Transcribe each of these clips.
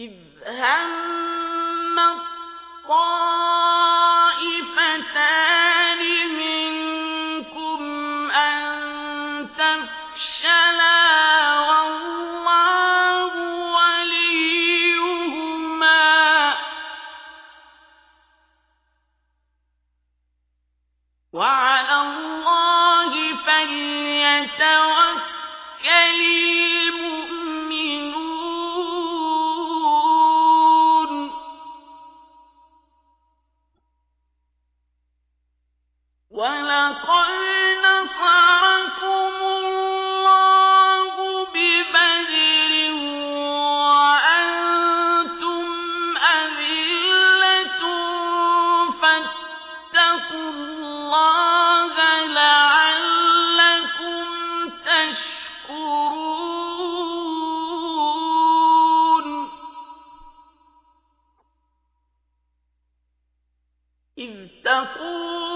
إذ هم الطائفتان منكم أن تفشلا والله وليهما وعلى إذ تقول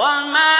وما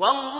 والله